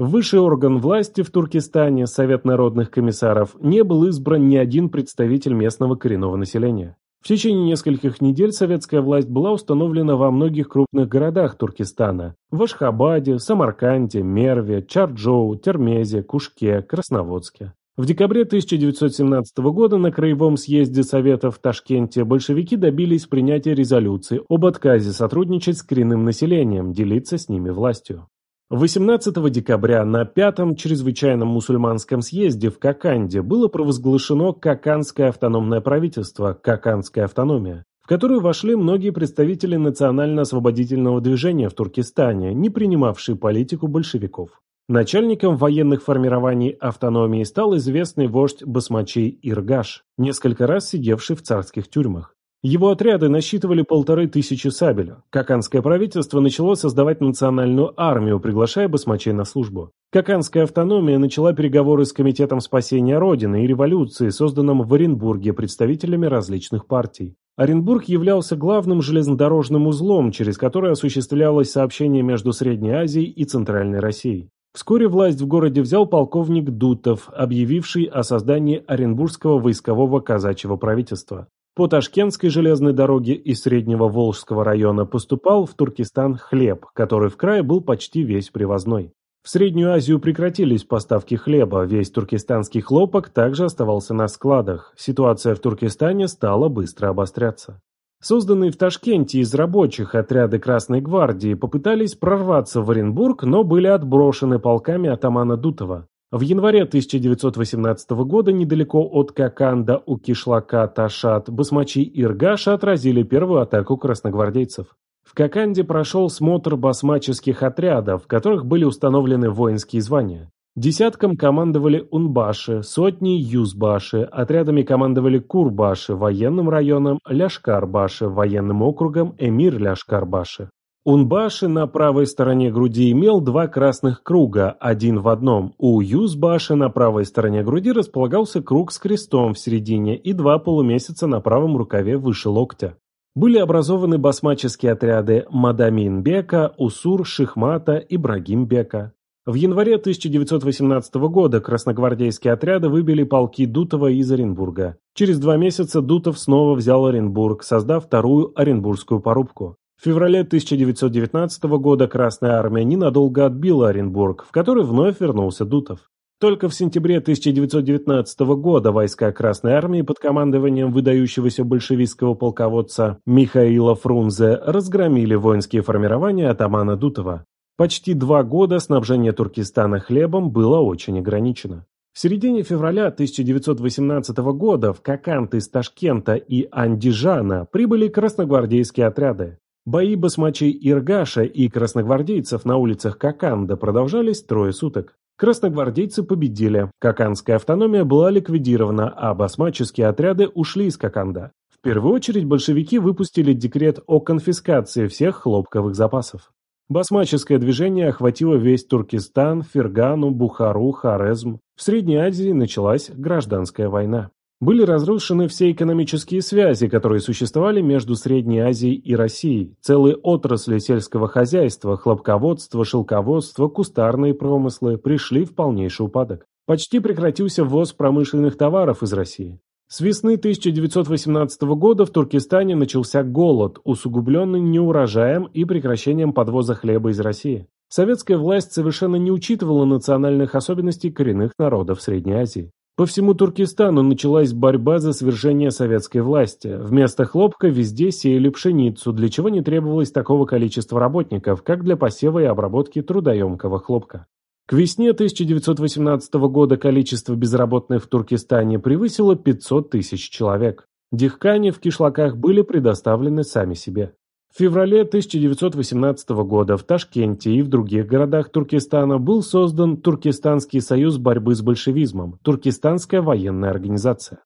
Высший орган власти в Туркестане, Совет народных комиссаров, не был избран ни один представитель местного коренного населения. В течение нескольких недель советская власть была установлена во многих крупных городах Туркестана – в Ашхабаде, Самарканде, Мерве, Чарджоу, Термезе, Кушке, Красноводске. В декабре 1917 года на Краевом съезде Совета в Ташкенте большевики добились принятия резолюции об отказе сотрудничать с коренным населением, делиться с ними властью. 18 декабря на Пятом чрезвычайном мусульманском съезде в Коканде было провозглашено Коканское автономное правительство, Коканская автономия, в которую вошли многие представители национально-освободительного движения в Туркестане, не принимавшие политику большевиков. Начальником военных формирований автономии стал известный вождь басмачей Иргаш, несколько раз сидевший в царских тюрьмах. Его отряды насчитывали полторы тысячи сабель. Каканское правительство начало создавать национальную армию, приглашая басмачей на службу. Каканская автономия начала переговоры с Комитетом спасения Родины и революции, созданным в Оренбурге представителями различных партий. Оренбург являлся главным железнодорожным узлом, через который осуществлялось сообщение между Средней Азией и Центральной Россией. Вскоре власть в городе взял полковник Дутов, объявивший о создании Оренбургского войскового казачьего правительства. По Ташкентской железной дороге из Среднего Волжского района поступал в Туркестан хлеб, который в крае был почти весь привозной. В Среднюю Азию прекратились поставки хлеба, весь туркестанский хлопок также оставался на складах. Ситуация в Туркестане стала быстро обостряться. Созданные в Ташкенте из рабочих отряды Красной Гвардии попытались прорваться в Оренбург, но были отброшены полками атамана Дутова. В январе 1918 года недалеко от Коканда у кишлака Ташат басмачи Иргаша отразили первую атаку красногвардейцев. В Коканде прошел смотр басмаческих отрядов, в которых были установлены воинские звания. Десяткам командовали Унбаши, сотней Юзбаши, отрядами командовали Курбаши, военным районом Ляшкарбаши, военным округом Эмир Ляшкарбаши. Унбаши на правой стороне груди имел два красных круга, один в одном. У Юзбаши на правой стороне груди располагался круг с крестом в середине и два полумесяца на правом рукаве выше локтя. Были образованы басмаческие отряды Мадамин-бека, Усур, Шихмата, Ибрагим-бека. В январе 1918 года красногвардейские отряды выбили полки Дутова из Оренбурга. Через два месяца Дутов снова взял Оренбург, создав вторую Оренбургскую порубку. В феврале 1919 года Красная Армия ненадолго отбила Оренбург, в который вновь вернулся Дутов. Только в сентябре 1919 года войска Красной Армии под командованием выдающегося большевистского полководца Михаила Фрунзе разгромили воинские формирования атамана Дутова. Почти два года снабжение Туркестана хлебом было очень ограничено. В середине февраля 1918 года в Кокант из Ташкента и Андижана прибыли красногвардейские отряды. Бои басмачей Иргаша и красногвардейцев на улицах Коканда продолжались трое суток. Красногвардейцы победили, Коканская автономия была ликвидирована, а басмаческие отряды ушли из Коканда. В первую очередь большевики выпустили декрет о конфискации всех хлопковых запасов. Басмаческое движение охватило весь Туркестан, Фергану, Бухару, Хорезм. В Средней Азии началась гражданская война. Были разрушены все экономические связи, которые существовали между Средней Азией и Россией. Целые отрасли сельского хозяйства, хлопководство, шелководство, кустарные промыслы пришли в полнейший упадок. Почти прекратился ввоз промышленных товаров из России. С весны 1918 года в Туркестане начался голод, усугубленный неурожаем и прекращением подвоза хлеба из России. Советская власть совершенно не учитывала национальных особенностей коренных народов Средней Азии. По всему Туркестану началась борьба за свержение советской власти. Вместо хлопка везде сеяли пшеницу, для чего не требовалось такого количества работников, как для посева и обработки трудоемкого хлопка. К весне 1918 года количество безработных в Туркестане превысило 500 тысяч человек. Дихкани в кишлаках были предоставлены сами себе. В феврале 1918 года в Ташкенте и в других городах Туркестана был создан Туркестанский союз борьбы с большевизмом, Туркестанская военная организация.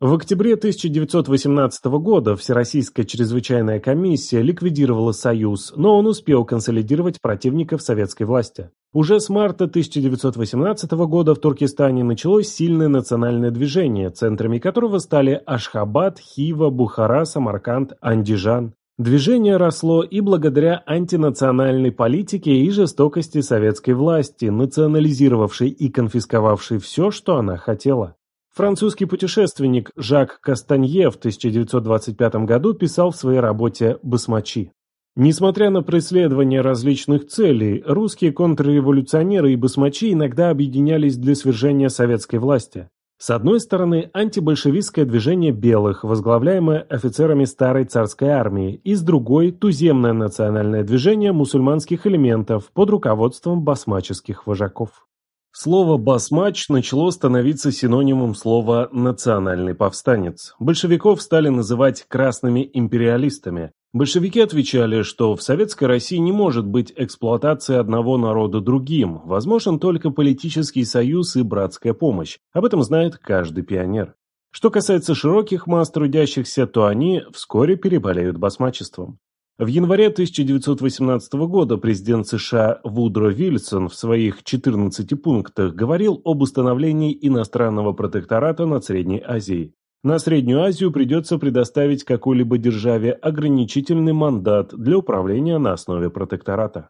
В октябре 1918 года Всероссийская чрезвычайная комиссия ликвидировала Союз, но он успел консолидировать противников советской власти. Уже с марта 1918 года в Туркестане началось сильное национальное движение, центрами которого стали Ашхабад, Хива, Бухара, Самарканд, Андижан. Движение росло и благодаря антинациональной политике и жестокости советской власти, национализировавшей и конфисковавшей все, что она хотела. Французский путешественник Жак Кастанье в 1925 году писал в своей работе «Басмачи». Несмотря на преследование различных целей, русские контрреволюционеры и басмачи иногда объединялись для свержения советской власти. С одной стороны, антибольшевистское движение белых, возглавляемое офицерами старой царской армии, и с другой – туземное национальное движение мусульманских элементов под руководством басмаческих вожаков. Слово «басмач» начало становиться синонимом слова «национальный повстанец». Большевиков стали называть «красными империалистами». Большевики отвечали, что в Советской России не может быть эксплуатации одного народа другим, возможен только политический союз и братская помощь. Об этом знает каждый пионер. Что касается широких масс трудящихся, то они вскоре переболеют басмачеством. В январе 1918 года президент США Вудро Вильсон в своих 14 пунктах говорил об установлении иностранного протектората над Средней Азией. На Среднюю Азию придется предоставить какой-либо державе ограничительный мандат для управления на основе протектората.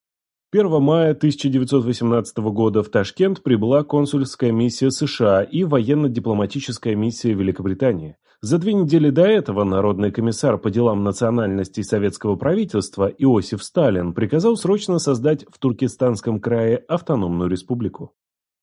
1 мая 1918 года в Ташкент прибыла консульская миссия США и военно-дипломатическая миссия Великобритании. За две недели до этого Народный комиссар по делам национальностей советского правительства Иосиф Сталин приказал срочно создать в Туркестанском крае автономную республику.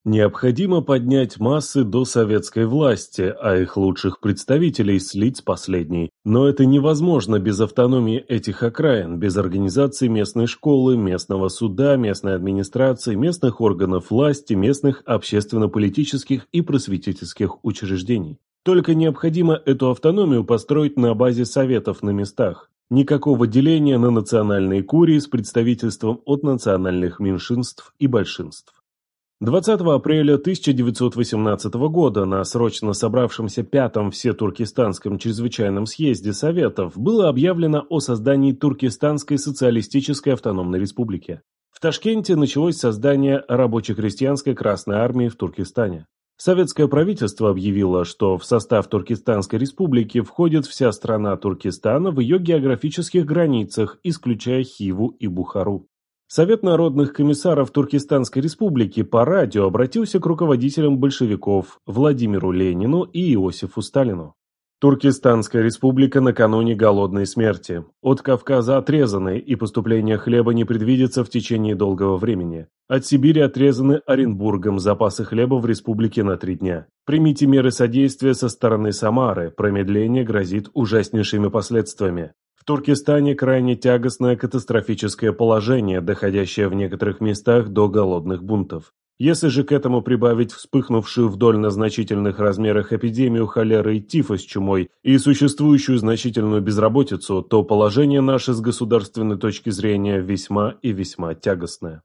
Необходимо поднять массы до советской власти, а их лучших представителей слить с последней. Но это невозможно без автономии этих окраин, без организации местной школы, местного суда, местной администрации, местных органов власти, местных общественно-политических и просветительских учреждений. Только необходимо эту автономию построить на базе советов на местах. Никакого деления на национальные курии с представительством от национальных меньшинств и большинств. 20 апреля 1918 года на срочно собравшемся пятом Всетуркестанском чрезвычайном съезде Советов было объявлено о создании Туркестанской социалистической автономной республики. В Ташкенте началось создание рабоче-крестьянской Красной армии в Туркестане. Советское правительство объявило, что в состав Туркестанской республики входит вся страна Туркестана в ее географических границах, исключая Хиву и Бухару. Совет народных комиссаров Туркестанской республики по радио обратился к руководителям большевиков Владимиру Ленину и Иосифу Сталину. Туркестанская республика накануне голодной смерти. От Кавказа отрезаны, и поступление хлеба не предвидится в течение долгого времени. От Сибири отрезаны Оренбургом запасы хлеба в республике на три дня. Примите меры содействия со стороны Самары, промедление грозит ужаснейшими последствиями. В Туркестане крайне тягостное катастрофическое положение, доходящее в некоторых местах до голодных бунтов. Если же к этому прибавить вспыхнувшую в довольно значительных размерах эпидемию холеры и тифа с чумой и существующую значительную безработицу, то положение наше с государственной точки зрения весьма и весьма тягостное.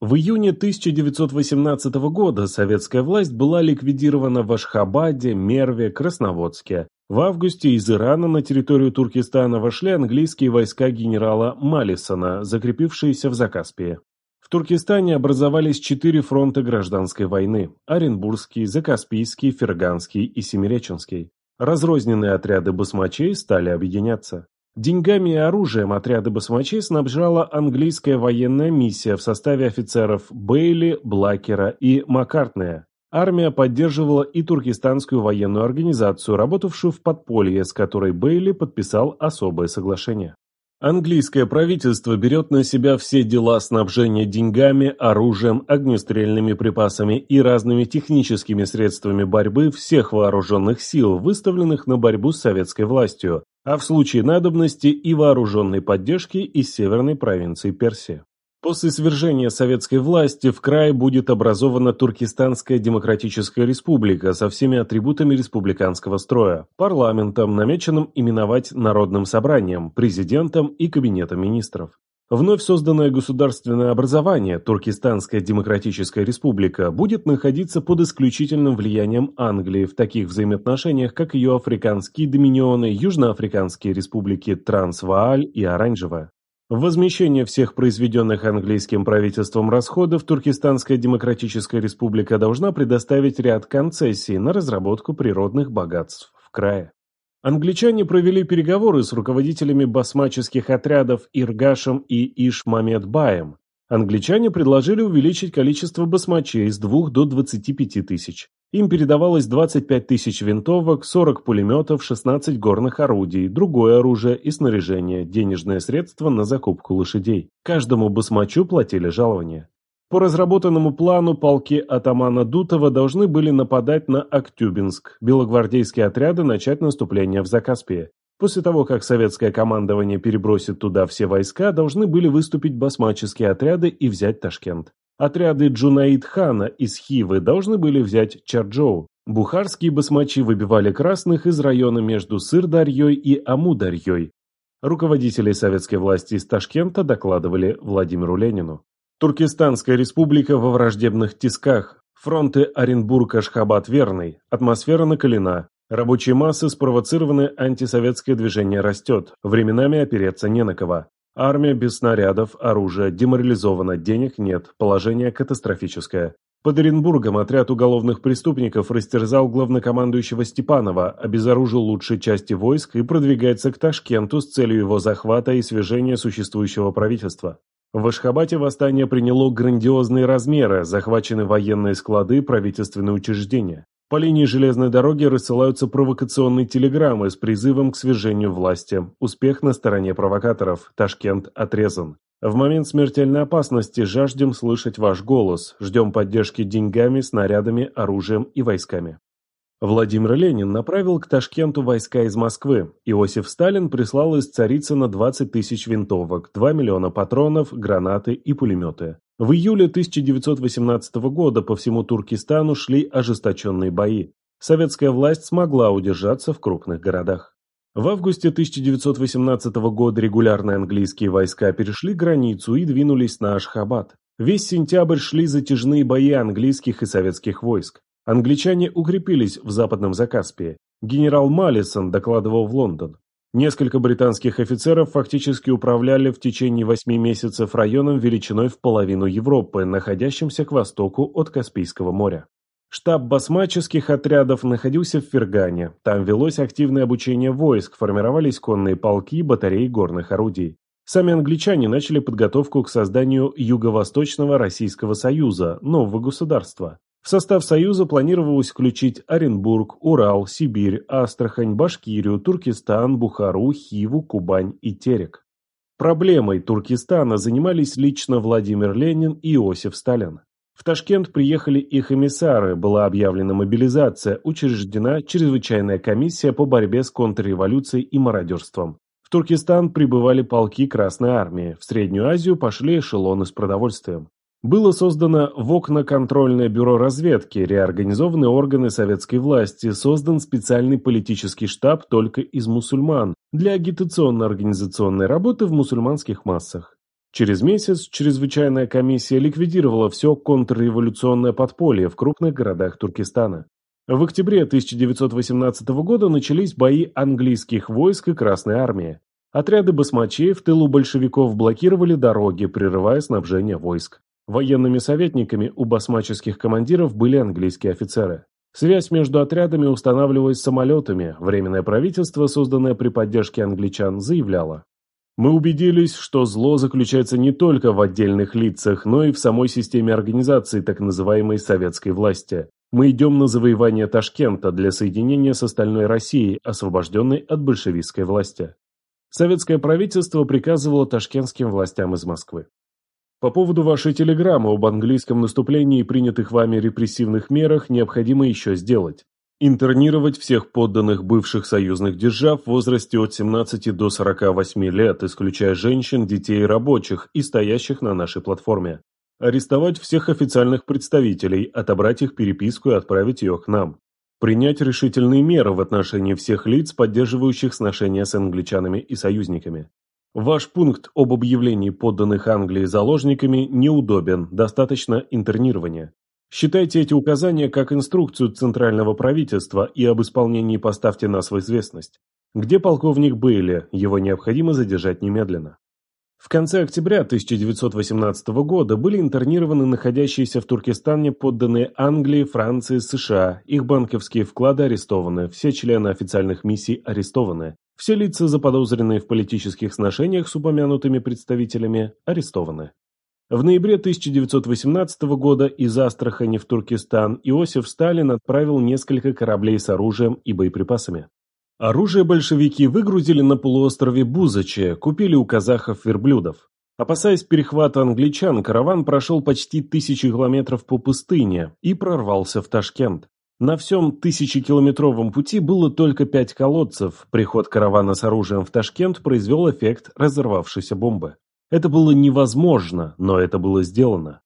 В июне 1918 года советская власть была ликвидирована в Ашхабаде, Мерве, Красноводске. В августе из Ирана на территорию Туркестана вошли английские войска генерала Малисона, закрепившиеся в Закаспии. Туркестане образовались четыре фронта гражданской войны – Оренбургский, Закаспийский, Ферганский и Семиреченский. Разрозненные отряды басмачей стали объединяться. Деньгами и оружием отряды басмачей снабжала английская военная миссия в составе офицеров Бейли, Блакера и Маккартнея. Армия поддерживала и туркестанскую военную организацию, работавшую в подполье, с которой Бейли подписал особое соглашение. Английское правительство берет на себя все дела снабжения деньгами, оружием, огнестрельными припасами и разными техническими средствами борьбы всех вооруженных сил, выставленных на борьбу с советской властью, а в случае надобности и вооруженной поддержки из северной провинции Персии. После свержения советской власти в крае будет образована Туркестанская Демократическая Республика со всеми атрибутами республиканского строя, парламентом, намеченным именовать Народным собранием, президентом и кабинетом министров. Вновь созданное государственное образование, Туркестанская Демократическая Республика, будет находиться под исключительным влиянием Англии в таких взаимоотношениях, как ее африканские доминионы, южноафриканские республики Трансвааль и Оранжевая. Возмещение всех произведенных английским правительством расходов Туркестанская Демократическая Республика должна предоставить ряд концессий на разработку природных богатств в крае. Англичане провели переговоры с руководителями басмаческих отрядов Иргашем и Ишмамедбаем. Англичане предложили увеличить количество басмачей с 2 до 25 тысяч. Им передавалось 25 тысяч винтовок, 40 пулеметов, 16 горных орудий, другое оружие и снаряжение, денежные средства на закупку лошадей. Каждому басмачу платили жалование. По разработанному плану полки атамана Дутова должны были нападать на Актюбинск, белогвардейские отряды начать наступление в Закаспие. После того, как советское командование перебросит туда все войска, должны были выступить басмаческие отряды и взять Ташкент. Отряды Джунаид-хана из Хивы должны были взять Чарджоу. Бухарские басмачи выбивали красных из района между Сырдарьей и Амударьей. Руководители советской власти из Ташкента докладывали Владимиру Ленину. Туркестанская республика во враждебных тисках. Фронты Оренбург-Ашхабад-Верный. Атмосфера накалена. Рабочие массы спровоцированы, антисоветское движение растет. Временами опереться не на кого. Армия без снарядов, оружия, деморализована, денег нет, положение катастрофическое. Под Оренбургом отряд уголовных преступников растерзал главнокомандующего Степанова, обезоружил лучшие части войск и продвигается к Ташкенту с целью его захвата и свержения существующего правительства. В Ашхабате восстание приняло грандиозные размеры, захвачены военные склады, правительственные учреждения. По линии железной дороги рассылаются провокационные телеграммы с призывом к свержению власти. Успех на стороне провокаторов. Ташкент отрезан. В момент смертельной опасности жаждем слышать ваш голос. Ждем поддержки деньгами, снарядами, оружием и войсками. Владимир Ленин направил к Ташкенту войска из Москвы. Иосиф Сталин прислал из Царицына 20 тысяч винтовок, 2 миллиона патронов, гранаты и пулеметы. В июле 1918 года по всему Туркестану шли ожесточенные бои. Советская власть смогла удержаться в крупных городах. В августе 1918 года регулярные английские войска перешли границу и двинулись на Ашхабад. Весь сентябрь шли затяжные бои английских и советских войск. Англичане укрепились в Западном Закаспии. Генерал Маллисон докладывал в Лондон. Несколько британских офицеров фактически управляли в течение восьми месяцев районом величиной в половину Европы, находящимся к востоку от Каспийского моря. Штаб басмаческих отрядов находился в Фергане. Там велось активное обучение войск, формировались конные полки и батареи горных орудий. Сами англичане начали подготовку к созданию Юго-Восточного Российского Союза, нового государства. В состав Союза планировалось включить Оренбург, Урал, Сибирь, Астрахань, Башкирию, Туркестан, Бухару, Хиву, Кубань и Терек. Проблемой Туркестана занимались лично Владимир Ленин и Иосиф Сталин. В Ташкент приехали их эмиссары, была объявлена мобилизация, учреждена чрезвычайная комиссия по борьбе с контрреволюцией и мародерством. В Туркестан прибывали полки Красной Армии, в Среднюю Азию пошли эшелоны с продовольствием. Было создано ВОКНО-контрольное бюро разведки, реорганизованы органы советской власти, создан специальный политический штаб только из мусульман для агитационно-организационной работы в мусульманских массах. Через месяц чрезвычайная комиссия ликвидировала все контрреволюционное подполье в крупных городах Туркестана. В октябре 1918 года начались бои английских войск и Красной армии. Отряды басмачей в тылу большевиков блокировали дороги, прерывая снабжение войск. Военными советниками у басмаческих командиров были английские офицеры. Связь между отрядами устанавливалась самолетами, Временное правительство, созданное при поддержке англичан, заявляло. Мы убедились, что зло заключается не только в отдельных лицах, но и в самой системе организации так называемой советской власти. Мы идем на завоевание Ташкента для соединения с остальной Россией, освобожденной от большевистской власти. Советское правительство приказывало ташкентским властям из Москвы. По поводу вашей телеграммы об английском наступлении и принятых вами репрессивных мерах необходимо еще сделать. Интернировать всех подданных бывших союзных держав в возрасте от 17 до 48 лет, исключая женщин, детей и рабочих, и стоящих на нашей платформе. Арестовать всех официальных представителей, отобрать их переписку и отправить ее к нам. Принять решительные меры в отношении всех лиц, поддерживающих сношения с англичанами и союзниками. Ваш пункт об объявлении подданных Англии заложниками неудобен, достаточно интернирования. Считайте эти указания как инструкцию Центрального правительства и об исполнении поставьте нас в известность. Где полковник Бейли, его необходимо задержать немедленно. В конце октября 1918 года были интернированы находящиеся в Туркестане подданные Англии, Франции, США, их банковские вклады арестованы, все члены официальных миссий арестованы, все лица, заподозренные в политических сношениях с упомянутыми представителями, арестованы. В ноябре 1918 года из Астрахани в Туркестан Иосиф Сталин отправил несколько кораблей с оружием и боеприпасами. Оружие большевики выгрузили на полуострове Бузаче, купили у казахов верблюдов. Опасаясь перехвата англичан, караван прошел почти тысячи километров по пустыне и прорвался в Ташкент. На всем тысячекилометровом пути было только пять колодцев. Приход каравана с оружием в Ташкент произвел эффект разорвавшейся бомбы. Это было невозможно, но это было сделано.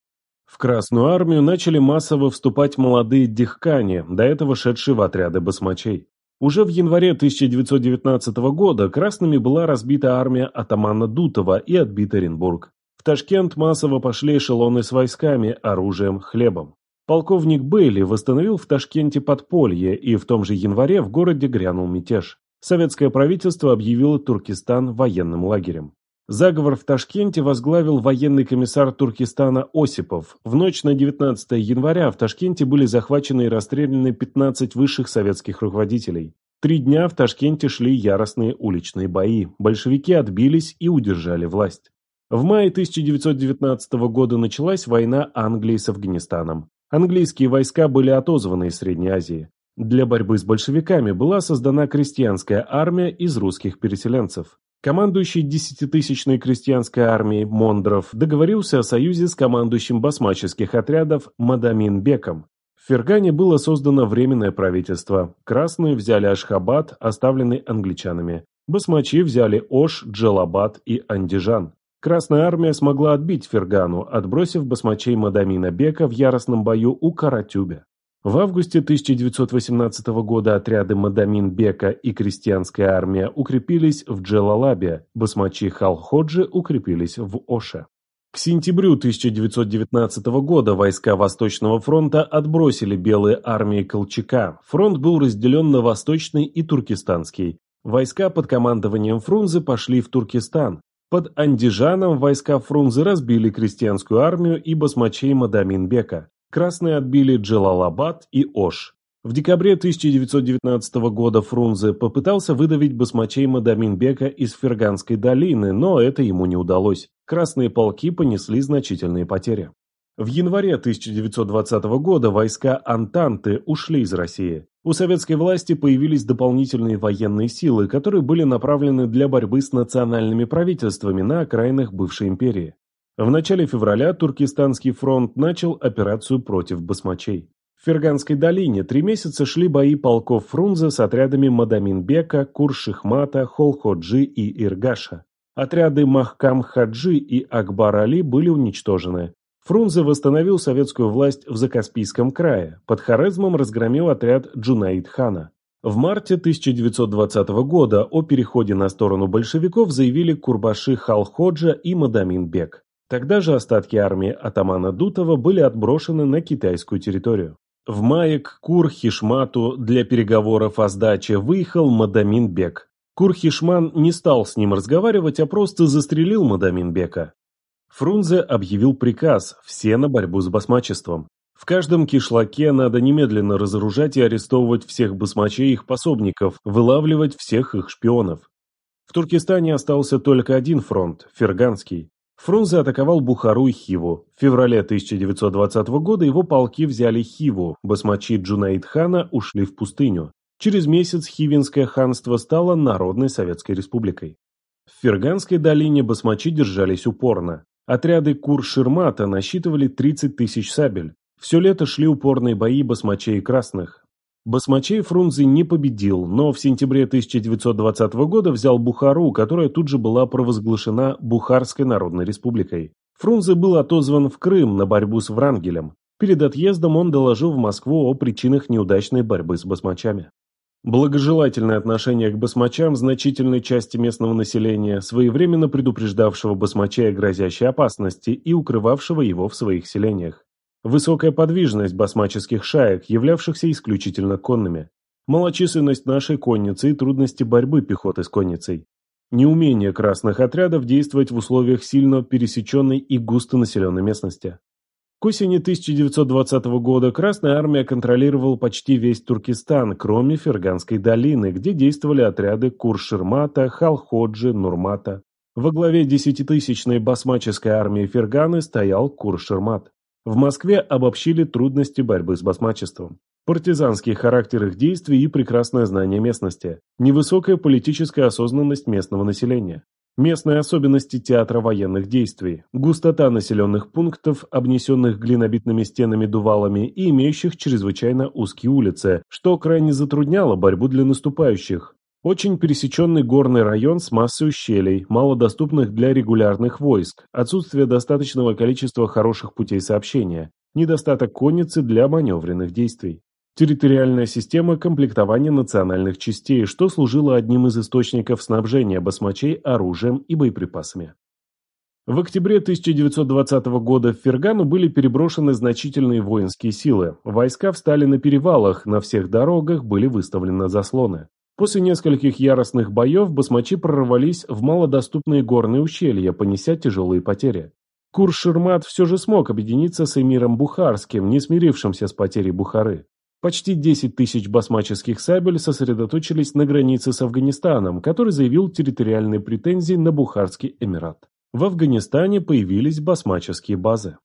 В Красную армию начали массово вступать молодые дихкани, до этого шедшие в отряды басмачей. Уже в январе 1919 года красными была разбита армия атамана Дутова и отбит Оренбург. В Ташкент массово пошли эшелоны с войсками, оружием, хлебом. Полковник Бейли восстановил в Ташкенте подполье, и в том же январе в городе грянул мятеж. Советское правительство объявило Туркестан военным лагерем. Заговор в Ташкенте возглавил военный комиссар Туркестана Осипов. В ночь на 19 января в Ташкенте были захвачены и расстреляны 15 высших советских руководителей. Три дня в Ташкенте шли яростные уличные бои. Большевики отбились и удержали власть. В мае 1919 года началась война Англии с Афганистаном. Английские войска были отозваны из Средней Азии. Для борьбы с большевиками была создана крестьянская армия из русских переселенцев. Командующий десятитысячной крестьянской армией Мондров договорился о союзе с командующим басмаческих отрядов Мадамин Беком. В Фергане было создано временное правительство. Красные взяли Ашхабад, оставленный англичанами. Басмачи взяли Ош, Джалабад и Андижан. Красная армия смогла отбить Фергану, отбросив басмачей Мадамина Бека в яростном бою у Каратюбе. В августе 1918 года отряды Мадамин Бека и крестьянская армия укрепились в Джелалабе, басмачи Халходжи укрепились в Оше. К сентябрю 1919 года войска Восточного фронта отбросили белые армии Колчака. Фронт был разделен на Восточный и Туркестанский. Войска под командованием Фрунзе пошли в Туркестан. Под Андижаном войска Фрунзе разбили крестьянскую армию и басмачей Мадамин Бека. Красные отбили Джалалабад и Ош. В декабре 1919 года Фрунзе попытался выдавить басмачей Мадаминбека из Ферганской долины, но это ему не удалось. Красные полки понесли значительные потери. В январе 1920 года войска Антанты ушли из России. У советской власти появились дополнительные военные силы, которые были направлены для борьбы с национальными правительствами на окраинах бывшей империи. В начале февраля Туркестанский фронт начал операцию против басмачей. В Ферганской долине три месяца шли бои полков Фрунзе с отрядами Мадаминбека, Куршермата, Халходжи и Иргаша. Отряды Махкам-Хаджи и Акбар-Али были уничтожены. Фрунзе восстановил советскую власть в Закаспийском крае. Под Хорезмом разгромил отряд Джунаид-хана. В марте 1920 года о переходе на сторону большевиков заявили Курбаши Халходжа и Мадамин-бек. Тогда же остатки армии атамана Дутова были отброшены на китайскую территорию. В мае к Куршермату для переговоров о сдаче выехал Мадамин Бек. Кур-Хишман не стал с ним разговаривать, а просто застрелил Мадамин Бека. Фрунзе объявил приказ «все на борьбу с басмачеством». В каждом кишлаке надо немедленно разоружать и арестовывать всех басмачей и их пособников, вылавливать всех их шпионов. В Туркестане остался только один фронт – Ферганский. Фрунзе атаковал Бухару и Хиву. В феврале 1920 года его полки взяли Хиву, басмачи Джунаид-хана ушли в пустыню. Через месяц Хивинское ханство стало Народной Советской Республикой. В Ферганской долине басмачи держались упорно. Отряды Кур-Ширмата насчитывали 30 тысяч сабель. Все лето шли упорные бои басмачей красных. Басмачей Фрунзе не победил, но в сентябре 1920 года взял Бухару, которая тут же была провозглашена Бухарской Народной Республикой. Фрунзе был отозван в Крым на борьбу с Врангелем. Перед отъездом он доложил в Москву о причинах неудачной борьбы с басмачами. Благожелательное отношение к басмачам значительной части местного населения, своевременно предупреждавшего басмача о грозящей опасности и укрывавшего его в своих селениях. Высокая подвижность басмаческих шаек, являвшихся исключительно конными. Малочисленность нашей конницы и трудности борьбы пехоты с конницей. неумение красных отрядов действовать в условиях сильно пересеченной и густонаселенной местности. К осени 1920 года Красная Армия контролировала почти весь Туркестан, кроме Ферганской долины, где действовали отряды Курширмата, Халходжи, Нурмата. Во главе десятитысячной басмаческой армии Ферганы стоял Курширмат. В Москве обобщили трудности борьбы с басмачеством. Партизанский характер их действий и прекрасное знание местности. Невысокая политическая осознанность местного населения. Местные особенности театра военных действий, густота населенных пунктов, обнесенных глинобитными стенами-дувалами и имеющих чрезвычайно узкие улицы, что крайне затрудняло борьбу для наступающих. Очень пересеченный горный район с массой ущелий, малодоступных для регулярных войск, отсутствие достаточного количества хороших путей сообщения, недостаток конницы для маневренных действий. Территориальная система комплектования национальных частей, что служило одним из источников снабжения басмачей оружием и боеприпасами. В октябре 1920 года в Фергану были переброшены значительные воинские силы. Войска встали на перевалах, на всех дорогах были выставлены заслоны. После нескольких яростных боев басмачи прорвались в малодоступные горные ущелья, понеся тяжелые потери. Курширмат все же смог объединиться с эмиром Бухарским, не смирившимся с потерей Бухары. Почти 10 тысяч басмаческих сабель сосредоточились на границе с Афганистаном, который заявил территориальные претензии на Бухарский Эмират. В Афганистане появились басмаческие базы.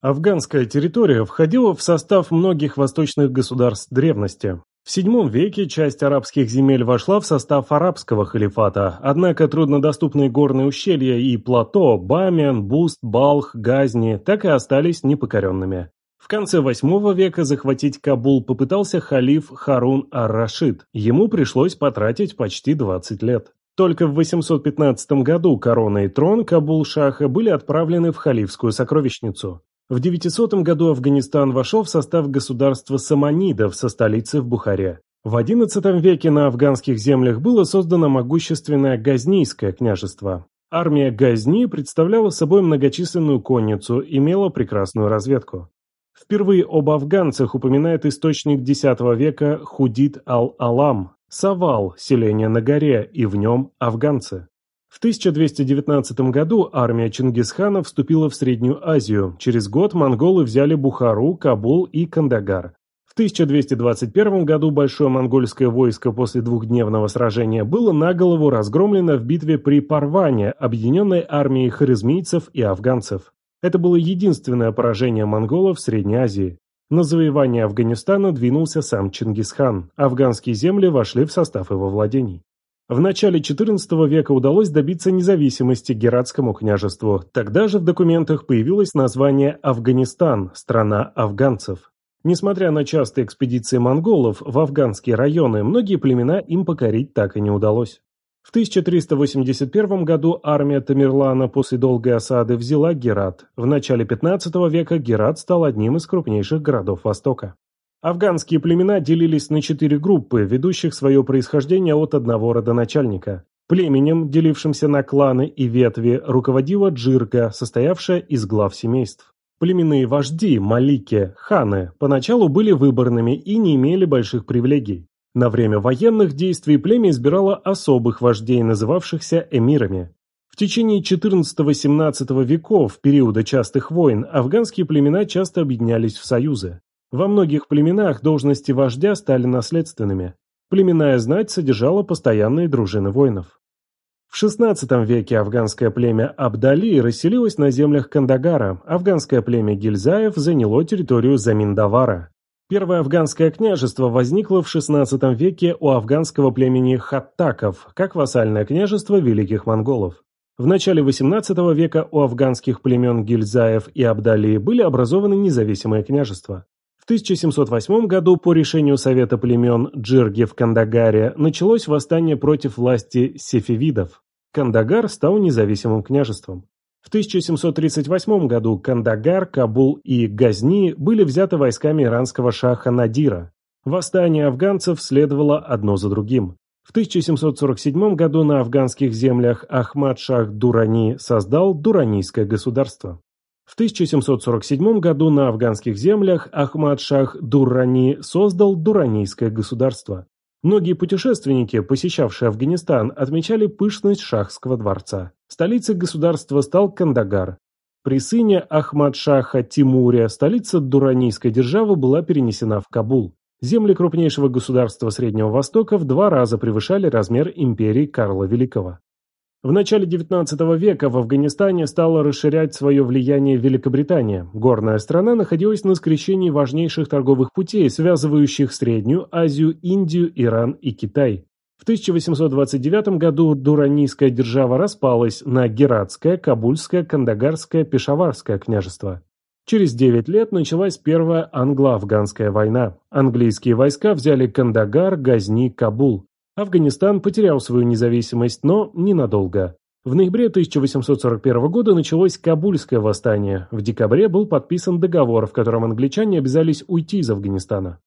Афганская территория входила в состав многих восточных государств древности. В VII веке часть арабских земель вошла в состав арабского халифата, однако труднодоступные горные ущелья и плато Бамян, Буст, Балх, Газни так и остались непокоренными. В конце VIII века захватить Кабул попытался халиф Харун ар-Рашид. Ему пришлось потратить почти 20 лет. Только в 815 году корона и трон Кабул-Шаха были отправлены в халифскую сокровищницу. В 900 году Афганистан вошел в состав государства саманидов со столицей в Бухаре. В XI веке на афганских землях было создано могущественное Газнийское княжество. Армия Газни представляла собой многочисленную конницу, имела прекрасную разведку. Впервые об афганцах упоминает источник X века Худит ал-Алам, Савал, селение на горе, и в нем афганцы. В 1219 году армия Чингисхана вступила в Среднюю Азию. Через год монголы взяли Бухару, Кабул и Кандагар. В 1221 году большое монгольское войско после двухдневного сражения было на голову разгромлено в битве при Парване, объединенной армией харизмийцев и афганцев. Это было единственное поражение монголов в Средней Азии. На завоевание Афганистана двинулся сам Чингисхан. Афганские земли вошли в состав его владений. В начале XIV века удалось добиться независимости Гератскому княжеству. Тогда же в документах появилось название Афганистан, страна афганцев. Несмотря на частые экспедиции монголов в афганские районы, многие племена им покорить так и не удалось. В 1381 году армия Тамерлана после долгой осады взяла Герат. В начале 15 века Герат стал одним из крупнейших городов Востока. Афганские племена делились на четыре группы, ведущих свое происхождение от одного родоначальника. Племенем, делившимся на кланы и ветви, руководила джирка, состоявшая из глав семейств. Племенные вожди, малики, ханы, поначалу были выборными и не имели больших привилегий. На время военных действий племя избирало особых вождей, называвшихся эмирами. В течение XIV-XVII веков, периода частых войн, афганские племена часто объединялись в союзы. Во многих племенах должности вождя стали наследственными. Племенная знать содержала постоянные дружины воинов. В XVI веке афганское племя Абдали расселилось на землях Кандагара, афганское племя Гильзаев заняло территорию Заминдавара. Первое афганское княжество возникло в XVI веке у афганского племени хаттаков, как вассальное княжество великих монголов. В начале XVIII века у афганских племен Гильзаев и Абдали были образованы независимые княжества. В 1708 году по решению Совета племен Джирги в Кандагаре началось восстание против власти сефевидов. Кандагар стал независимым княжеством. В 1738 году Кандагар, Кабул и Газни были взяты войсками иранского шаха Надира. Восстание афганцев следовало одно за другим. В 1747 году на афганских землях Ахмад Шах Дурани создал Дуранийское государство. В 1747 году на афганских землях Ахмад Шах Дуррани создал Дуранийское государство. Многие путешественники, посещавшие Афганистан, отмечали пышность шахского дворца. Столицей государства стал Кандагар. При сыне Ахмад-Шаха Тимуре столица Дуранийской державы была перенесена в Кабул. Земли крупнейшего государства Среднего Востока в два раза превышали размер империи Карла Великого. В начале XIX века в Афганистане стала расширять свое влияние Великобритания. Горная страна находилась на скрещении важнейших торговых путей, связывающих Среднюю Азию, Индию, Иран и Китай. В 1829 году Дуранийская держава распалась на Гератское, Кабульское, Кандагарское, Пешаварское княжество. Через 9 лет началась Первая англо-афганская война. Английские войска взяли Кандагар, Газни, Кабул. Афганистан потерял свою независимость, но ненадолго. В ноябре 1841 года началось Кабульское восстание. В декабре был подписан договор, в котором англичане обязались уйти из Афганистана.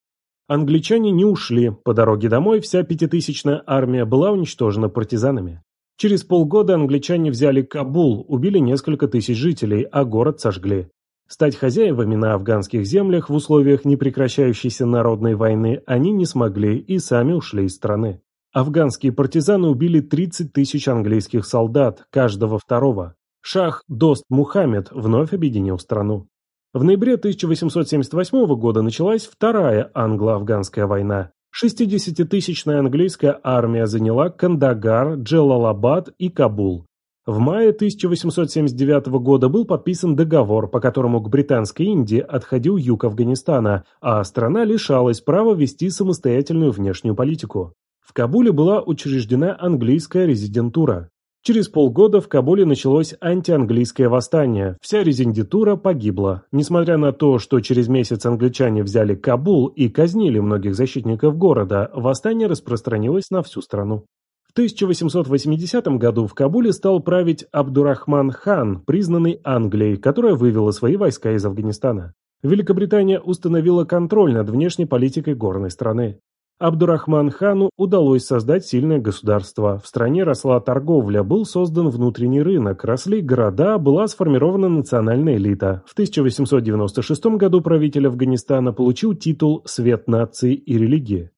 Англичане не ушли. По дороге домой вся пятитысячная армия была уничтожена партизанами. Через полгода англичане взяли Кабул, убили несколько тысяч жителей, а город сожгли. Стать хозяевами на афганских землях в условиях непрекращающейся народной войны они не смогли и сами ушли из страны. Афганские партизаны убили 30 тысяч английских солдат, каждого второго. Шах Дост Мухаммед вновь объединил страну. В ноябре 1878 года началась Вторая англо-афганская война. 60-тысячная английская армия заняла Кандагар, Джелалабад и Кабул. В мае 1879 года был подписан договор, по которому к Британской Индии отходил юг Афганистана, а страна лишалась права вести самостоятельную внешнюю политику. В Кабуле была учреждена английская резидентура. Через полгода в Кабуле началось антианглийское восстание. Вся резидентура погибла. Несмотря на то, что через месяц англичане взяли Кабул и казнили многих защитников города, восстание распространилось на всю страну. В 1880 году в Кабуле стал править Абдурахман хан, признанный Англией, которая вывела свои войска из Афганистана. Великобритания установила контроль над внешней политикой горной страны. Абдурахман хану удалось создать сильное государство. В стране росла торговля, был создан внутренний рынок, росли города, была сформирована национальная элита. В 1896 году правитель Афганистана получил титул «Свет нации и религии».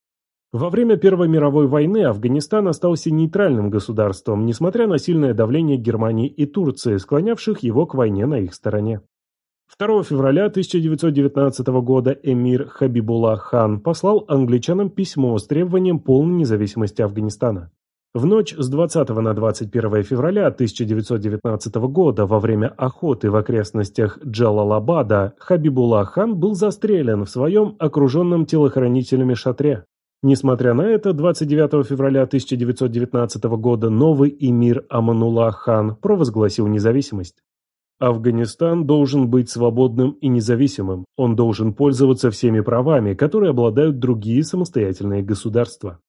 Во время Первой мировой войны Афганистан остался нейтральным государством, несмотря на сильное давление Германии и Турции, склонявших его к войне на их стороне. 2 февраля 1919 года эмир Хабибулlah хан послал англичанам письмо с требованием полной независимости Афганистана. В ночь с 20 на 21 февраля 1919 года во время охоты в окрестностях Джалалабада Хабибулlah хан был застрелен в своем окруженном телохранителями шатре. Несмотря на это, 29 февраля 1919 года новый эмир Аманулах хан провозгласил независимость. Афганистан должен быть свободным и независимым, он должен пользоваться всеми правами, которые обладают другие самостоятельные государства.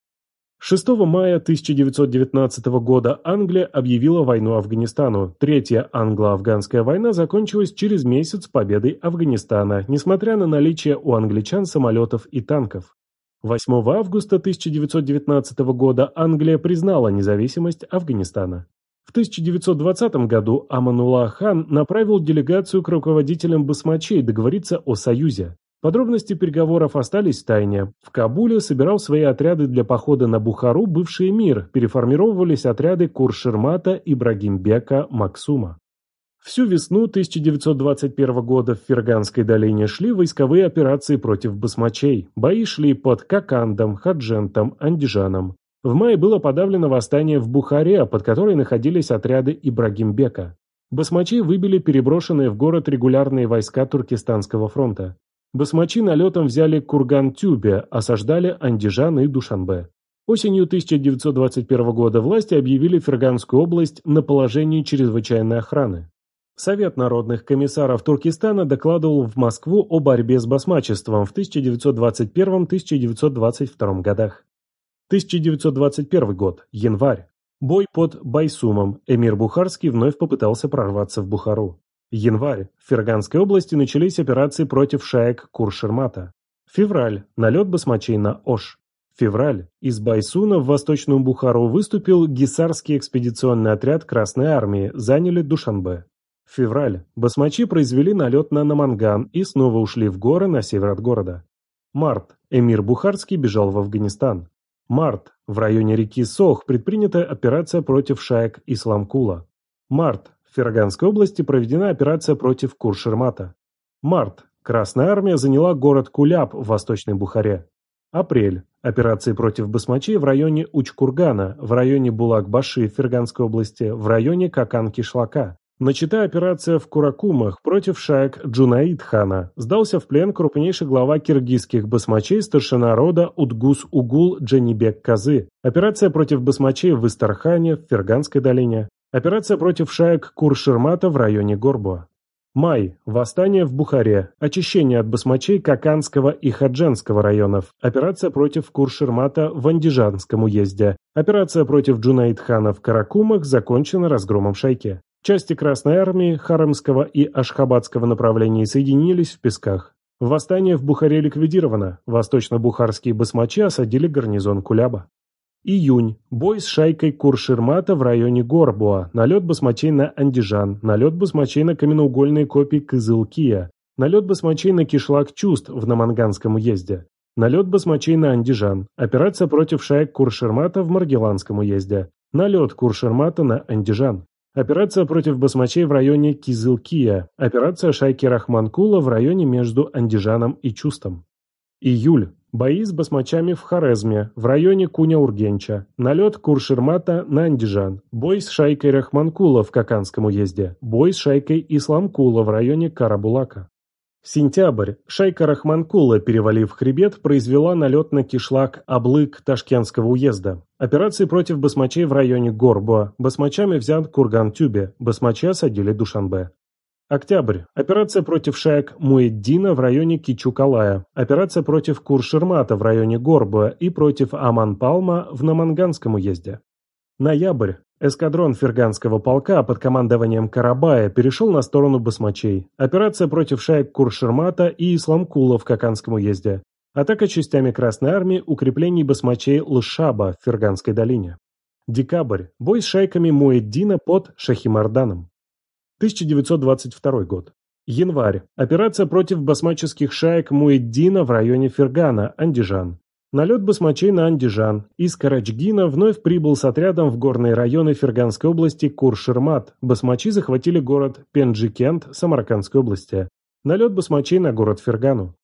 6 мая 1919 года Англия объявила войну Афганистану. Третья англо-афганская война закончилась через месяц победой Афганистана, несмотря на наличие у англичан самолетов и танков. 8 августа 1919 года Англия признала независимость Афганистана. В 1920 году Аманула хан направил делегацию к руководителям басмачей договориться о союзе. Подробности переговоров остались в тайне. В Кабуле собирал свои отряды для похода на Бухару бывший мир, переформировывались отряды Курширмата, Ибрагимбека, Максума. Всю весну 1921 года в Ферганской долине шли войсковые операции против басмачей. Бои шли под Кокандом, Хаджентом, Андижаном. В мае было подавлено восстание в Бухаре, под которой находились отряды Ибрагимбека. Басмачи выбили переброшенные в город регулярные войска Туркестанского фронта. Басмачи налетом взяли Курган-Тюбе, осаждали Андижан и Душанбе. Осенью 1921 года власти объявили Ферганскую область на положении чрезвычайной охраны. Совет народных комиссаров Туркестана докладывал в Москву о борьбе с басмачеством в 1921-1922 годах. 1921 год. Январь. Бой под Байсумом. Эмир Бухарский вновь попытался прорваться в Бухару. Январь. В Ферганской области начались операции против шаек Куршермата. Февраль. Налет басмачей на Ош. Февраль. Из Байсуна в Восточную Бухару выступил гисарский экспедиционный отряд Красной Армии, заняли Душанбе. Февраль. Басмачи произвели налет на Наманган и снова ушли в горы на север от города. Март. Эмир Бухарский бежал в Афганистан. Март. В районе реки Сох предпринята операция против шаек Исламкула. Март. В Ферганской области проведена операция против Куршермата. Март. Красная армия заняла город Куляб в Восточной Бухаре. Апрель. Операции против басмачей в районе Учкургана, в районе Булак-Баши Ферганской области, в районе Кокан-Кишлака. Начата операция в Каракумах против шаек Джунаид-хана. Сдался в плен крупнейший глава киргизских басмачей старшина рода Удгус-Угул Джанибек Казы. Операция против басмачей в Истархане, в Ферганской долине. Операция против шаек Куршермата в районе Горбуа. Май. Восстание в Бухаре. Очищение от басмачей Кокандского и Ходжентского районов. Операция против Куршермата в Андижанском уезде. Операция против Джунаид-хана в Каракумах закончена разгромом шайки. Части Красной армии, Харамского и Ашхабадского направлений соединились в Песках. Восстание в Бухаре ликвидировано. Восточно-бухарские басмачи осадили гарнизон Куляба. Июнь. Бой с шайкой Куршермата в районе Горбуа. Налет басмачей на Андижан. Налет басмачей на каменноугольные копи Кызыл-Кия. Налет басмачей на кишлак Чуст в Наманганском уезде. Налет басмачей на Андижан. Операция против шаек Курширмата в Маргеланском уезде. Налет Курширмата на Андижан. Операция против басмачей в районе Кизылкия. Операция шайки Рахманкула в районе между Андижаном и Чустом. Июль. Бои с басмачами в Хорезме, в районе Куня-Ургенча. Налет Курширмата на Андижан. Бой с шайкой Рахманкула в Каканском уезде. Бой с шайкой Исламкула в районе Карабулака. Сентябрь. Шайка Рахманкула, перевалив хребет, произвела налет на кишлак Аблык Ташкентского уезда. Операции против басмачей в районе Горбуа. Басмачами взят Курган-Тюбе. Басмача осадили Душанбе. Октябрь. Операция против шаек Муэддина в районе Кичукалая. Операция против Курширмата в районе Горбуа и против Аман-Палма в Наманганском уезде. Ноябрь. Эскадрон Ферганского полка под командованием Карабая перешел на сторону басмачей. Операция против шаек Курширмата и Исламкула в Каканском уезде. Атака частями Красной Армии укреплений басмачей Лшаба в Ферганской долине. Декабрь. Бой с шайками Муэддина под Шахимарданом. 1922 год. Январь. Операция против басмаческих шаек Муэддина в районе Фергана, Андижан. Налет басмачей на Андижан. Из Карачгина вновь прибыл с отрядом в горные районы Ферганской области Курширмат. Басмачи захватили город Пенджикент Самаркандской области. Налет басмачей на город Фергану.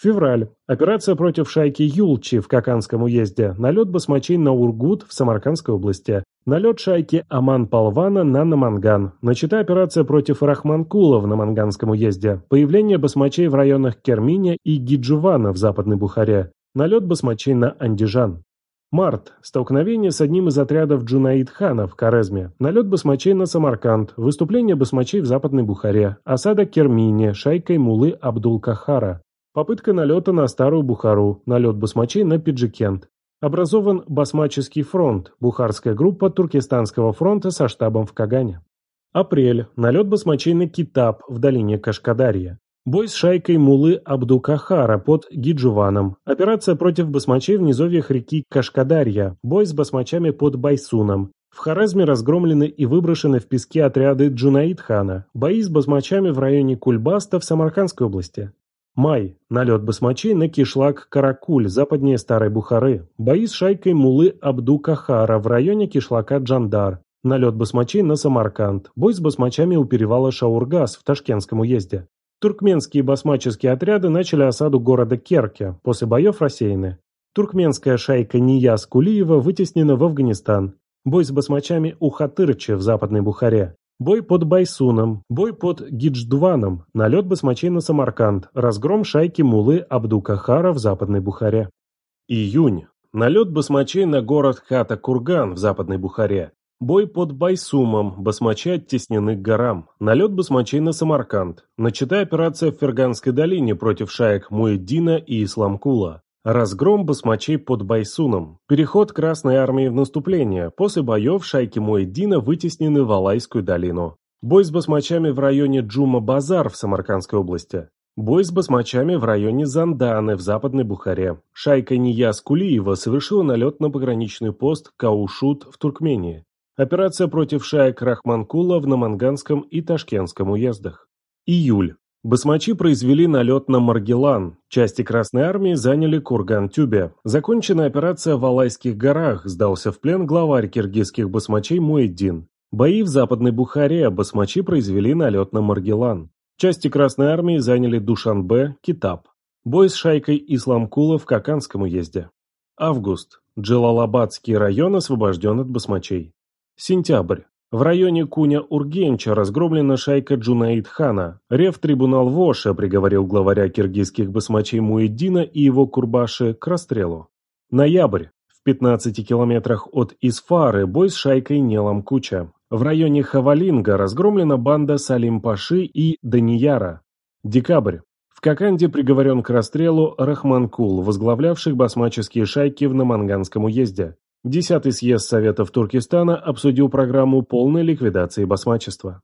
Февраль. Операция против шайки Юлчи в Кокандском уезде. Налет басмачей на Ургут в Самаркандской области. Налет шайки Аман-Палвана на Наманган. Начата операция против Рахманкула в Наманганском уезде. Появление басмачей в районах Керминя и Гиджувана в Западной Бухаре. Налет басмачей на Андижан. Март. Столкновение с одним из отрядов Джунаид-хана в Хорезме. Налет басмачей на Самарканд. Выступление басмачей в Западной Бухаре. Осада Кермине. Шайкой Мулы Абдул-Кахара. Попытка налета на Старую Бухару, налет басмачей на Пенджикент. Образован Басмаческий фронт, бухарская группа Туркестанского фронта со штабом в Кагане. Апрель. Налет басмачей на Китаб в долине Кашкадарья. Бой с шайкой Мулы Абдул-Кахара под Гиджуваном. Операция против басмачей в низовьях реки Кашкадарья. Бой с басмачами под Байсуном. В Хорезме разгромлены и выброшены в пески отряды Джунаид-хана. Бои с басмачами в районе Кульбаста в Самаркандской области. Май. Налет басмачей на кишлак Каракуль, западнее Старой Бухары. Бои с шайкой Мулы Абду-Кахара в районе кишлака Джандар. Налет басмачей на Самарканд. Бой с басмачами у перевала Шаургас в Ташкентском уезде. Туркменские басмаческие отряды начали осаду города Керке, после боев рассеяны. Туркменская шайка Нияз Кулиева вытеснена в Афганистан. Бой с басмачами у Хатырчи в Западной Бухаре. Бой под Байсуном, бой под Гидждуваном, налет басмачей на Самарканд, разгром шайки Мулы Абдукахара в Западной Бухаре. Июнь. Налет басмачей на город Хата-Курган в Западной Бухаре. Бой под Байсумом, басмачи оттеснены к горам. Налет басмачей на Самарканд. Начата операция в Ферганской долине против шаек Муэддина и Исламкула. Разгром басмачей под Байсуном. Переход Красной Армии в наступление. После боев шайки Муэддина вытеснены в Алайскую долину. Бой с басмачами в районе Джума-Базар в Самаркандской области. Бой с басмачами в районе Занданы в Западной Бухаре. Шайка Нияз Кулиева совершила налет на пограничный пост Каушут в Туркмении. Операция против шаек Рахманкула в Наманганском и Ташкентском уездах. Июль. Басмачи произвели налет на Маргелан. Части Красной Армии заняли Курган-Тюбе. Закончена операция в Алайских горах. Сдался в плен главарь киргизских басмачей Муэддин. Бои в Западной Бухаре. Басмачи произвели налет на Маргелан. Части Красной Армии заняли Душанбе, Китаб. Бой с шайкой Исламкула в Кокандском уезде. Август. Джалалабадский район освобожден от басмачей. Сентябрь. В районе Куня-Ургенча разгромлена шайка Джунаид-хана. Ревтрибунал Воша приговорил главаря киргизских басмачей Муэддина и его курбаши к расстрелу. Ноябрь. В 15 километрах от Исфары бой с шайкой Неламкуча. В районе Хавалинга разгромлена банда Салим-Паши и Данияра. Декабрь. В Коканде приговорен к расстрелу Рахманкул, возглавлявших басмаческие шайки в Наманганском уезде. Десятый съезд Советов Туркестана обсудил программу полной ликвидации басмачества.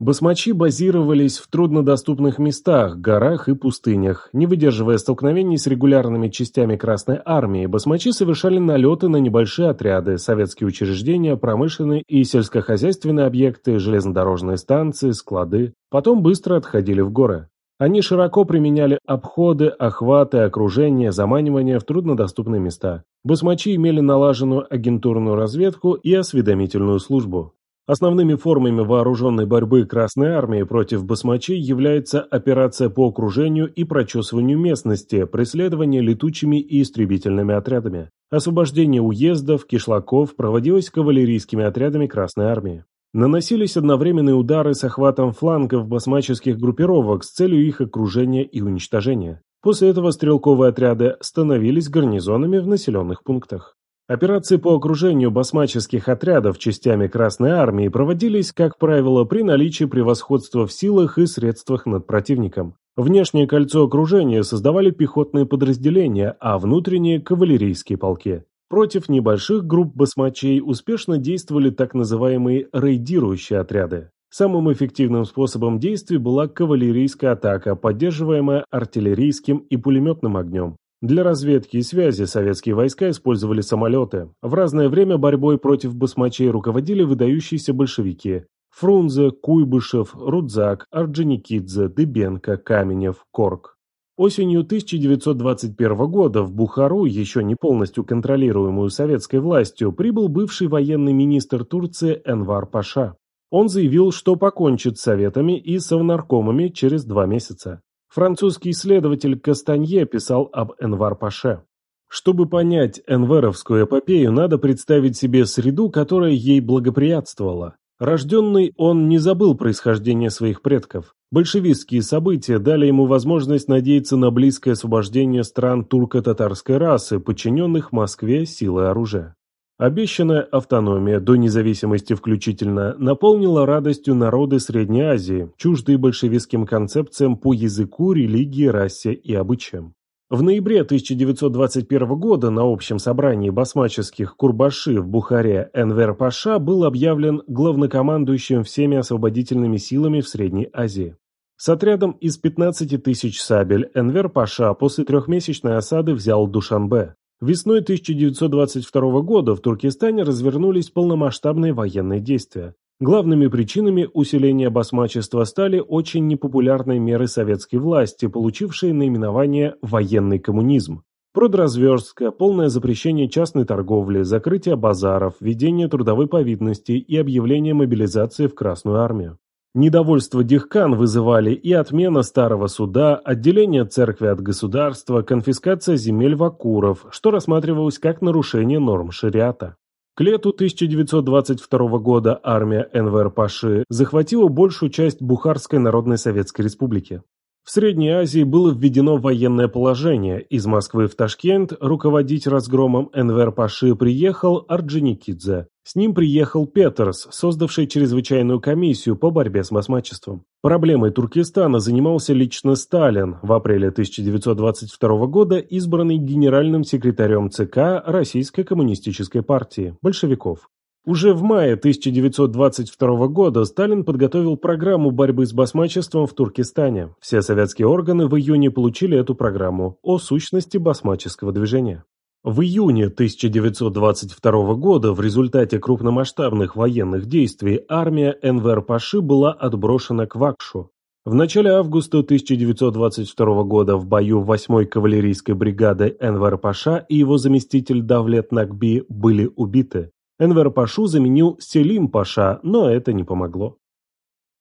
Басмачи базировались в труднодоступных местах, горах и пустынях. Не выдерживая столкновений с регулярными частями Красной Армии, басмачи совершали налеты на небольшие отряды, советские учреждения, промышленные и сельскохозяйственные объекты, железнодорожные станции, склады. Потом быстро отходили в горы. Они широко применяли обходы, охваты, окружение, заманивание в труднодоступные места. Басмачи имели налаженную агентурную разведку и осведомительную службу. Основными формами вооруженной борьбы Красной Армии против басмачей является операция по окружению и прочесыванию местности, преследование летучими и истребительными отрядами. Освобождение уездов, кишлаков проводилось кавалерийскими отрядами Красной Армии. Наносились одновременные удары с охватом флангов басмаческих группировок с целью их окружения и уничтожения. После этого стрелковые отряды становились гарнизонами в населенных пунктах. Операции по окружению басмаческих отрядов частями Красной Армии проводились, как правило, при наличии превосходства в силах и средствах над противником. Внешнее кольцо окружения создавали пехотные подразделения, а внутренние – кавалерийские полки. Против небольших групп басмачей успешно действовали так называемые рейдирующие отряды. Самым эффективным способом действий была кавалерийская атака, поддерживаемая артиллерийским и пулеметным огнем. Для разведки и связи советские войска использовали самолеты. В разное время борьбой против басмачей руководили выдающиеся большевики. Фрунзе, Куйбышев, Рудзак, Орджоникидзе, Дыбенко, Каменев, Корк. Осенью 1921 года в Бухару, еще не полностью контролируемую советской властью, прибыл бывший военный министр Турции Энвар Паша. Он заявил, что покончит с советами и совнаркомами через два месяца. Французский исследователь Кастанье писал об Энвар Паше. Чтобы понять энверовскую эпопею, надо представить себе среду, которая ей благоприятствовала. Рожденный он не забыл происхождение своих предков. Большевистские события дали ему возможность надеяться на близкое освобождение стран турко-татарской расы, подчиненных Москве силой оружия. Обещанная автономия до независимости включительно наполнила радостью народы Средней Азии, чуждые большевистским концепциям по языку, религии, расе и обычаям. В ноябре 1921 года на общем собрании басмаческих Курбаши в Бухаре Энвер Паша был объявлен главнокомандующим всеми освободительными силами в Средней Азии. С отрядом из 15 тысяч сабель Энвер Паша после трехмесячной осады взял Душанбе. Весной 1922 года в Туркестане развернулись полномасштабные военные действия. Главными причинами усиления басмачества стали очень непопулярные меры советской власти, получившие наименование «военный коммунизм». Продразверстка, полное запрещение частной торговли, закрытие базаров, введение трудовой повинности и объявление мобилизации в Красную армию. Недовольство Дихкан вызывали и отмена старого суда, отделение церкви от государства, конфискация земель вакуров, что рассматривалось как нарушение норм шариата. К лету 1922 года армия Энвер Паши захватила большую часть Бухарской Народной Советской Республики. В Средней Азии было введено военное положение. Из Москвы в Ташкент руководить разгромом Энвер Паши приехал Орджоникидзе. С ним приехал Петерс, создавший чрезвычайную комиссию по борьбе с басмачеством. Проблемой Туркестана занимался лично Сталин, в апреле 1922 года избранный генеральным секретарем ЦК Российской коммунистической партии, большевиков. Уже в мае 1922 года Сталин подготовил программу борьбы с басмачеством в Туркестане. Все советские органы в июне получили эту программу о сущности басмаческого движения. В июне 1922 года в результате крупномасштабных военных действий армия Энвер Паши была отброшена к Вакшу. В начале августа 1922 года в бою 8-й кавалерийской бригады Энвер Паша и его заместитель Давлет Накби были убиты. Энвер Пашу заменил Селим Паша, но это не помогло.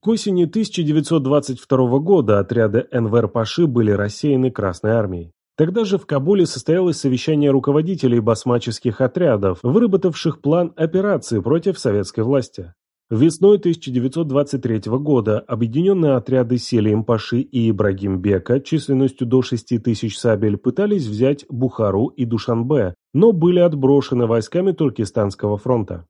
К осени 1922 года отряды Энвер Паши были рассеяны Красной армией. Тогда же в Кабуле состоялось совещание руководителей басмаческих отрядов, выработавших план операции против советской власти. Весной 1923 года объединенные отряды Селим Паши и Ибрагим Бека численностью до 6 тысяч сабель пытались взять Бухару и Душанбе, но были отброшены войсками Туркестанского фронта.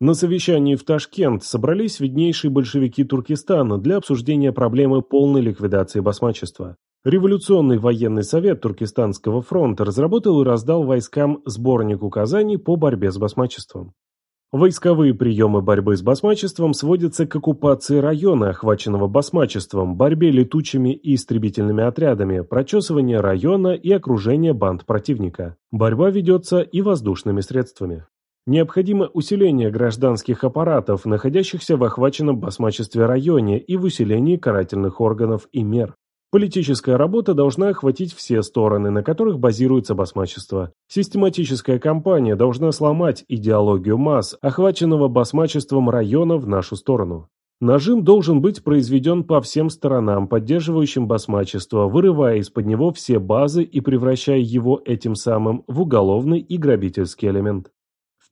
На совещании в Ташкент собрались виднейшие большевики Туркестана для обсуждения проблемы полной ликвидации басмачества. Революционный военный совет Туркестанского фронта разработал и раздал войскам сборник указаний по борьбе с басмачеством. Войсковые приемы борьбы с басмачеством сводятся к оккупации района, охваченного басмачеством, борьбе летучими и истребительными отрядами, прочесывание района и окружение банд противника. Борьба ведется и воздушными средствами. Необходимо усиление гражданских аппаратов, находящихся в охваченном басмачестве районе, и в усилении карательных органов и мер. Политическая работа должна охватить все стороны, на которых базируется басмачество. Систематическая кампания должна сломать идеологию масс, охваченного басмачеством района в нашу сторону. Нажим должен быть произведен по всем сторонам, поддерживающим басмачество, вырывая из-под него все базы и превращая его этим самым в уголовный и грабительский элемент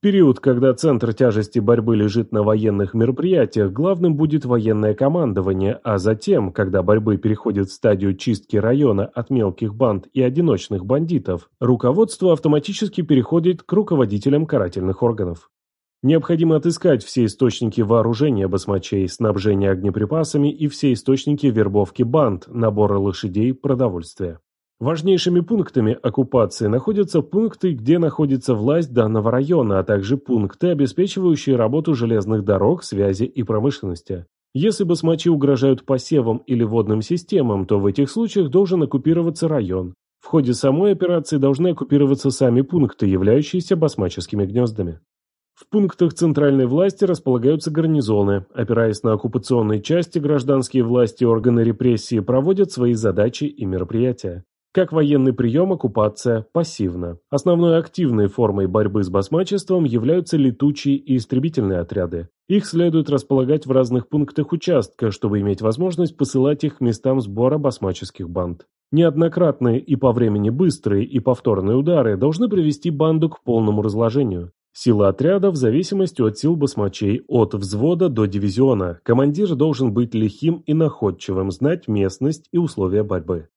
период, когда центр тяжести борьбы лежит на военных мероприятиях, главным будет военное командование, а затем, когда борьбы переходит в стадию чистки района от мелких банд и одиночных бандитов, руководство автоматически переходит к руководителям карательных органов. Необходимо отыскать все источники вооружения басмачей, снабжения огнеприпасами и все источники вербовки банд, набора лошадей, продовольствия. Важнейшими пунктами оккупации находятся пункты, где находится власть данного района, а также пункты, обеспечивающие работу железных дорог, связи и промышленности. Если басмачи угрожают посевам или водным системам, то в этих случаях должен оккупироваться район. В ходе самой операции должны оккупироваться сами пункты, являющиеся басмаческими гнездами. В пунктах центральной власти располагаются гарнизоны. Опираясь на оккупационные части, гражданские власти и органы репрессии проводят свои задачи и мероприятия. Как военный прием оккупация пассивна. Основной активной формой борьбы с басмачеством являются летучие и истребительные отряды. Их следует располагать в разных пунктах участка, чтобы иметь возможность посылать их к местам сбора басмаческих банд. Неоднократные и по времени быстрые и повторные удары должны привести банду к полному разложению. Сила отряда в зависимости от сил басмачей, от взвода до дивизиона. Командир должен быть лихим и находчивым, знать местность и условия борьбы.